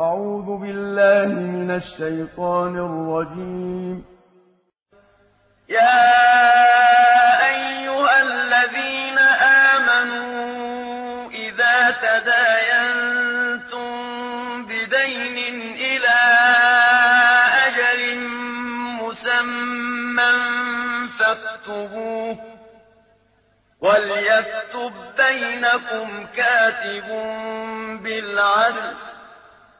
أعوذ بالله من الشيطان الرجيم. يا أيها الذين آمنوا إذا تداينتم بدين إلى أجل مسمى فاكتبوه وليكتب بينكم كاتب بالعدل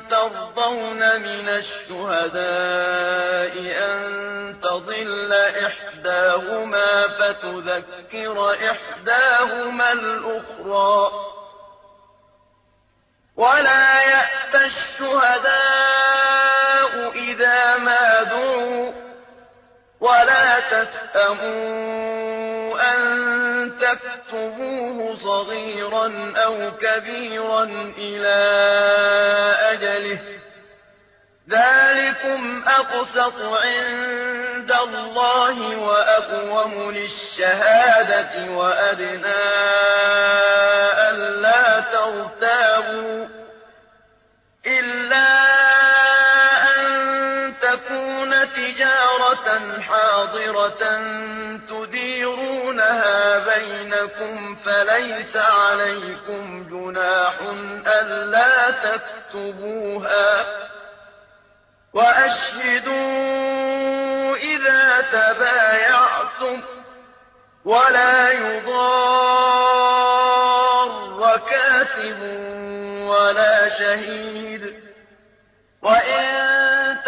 ترضون من الشهداء أن تضل إحداهما فتذكر إحداهما الأخرى ولا يأتى الشهداء إذا ما دعوا ولا تسأموا أن تكتبوه صغيرا أو كبيرا إلى أجله. ذلكم أقسط عند الله وأقوم للشهادة وأدنى تكون تجارة حاضرة تديرونها بينكم فليس عليكم جناح ألا تكتبوها وأشهدوا إذا تبايعتم ولا يضار كاتب ولا شهيد وإن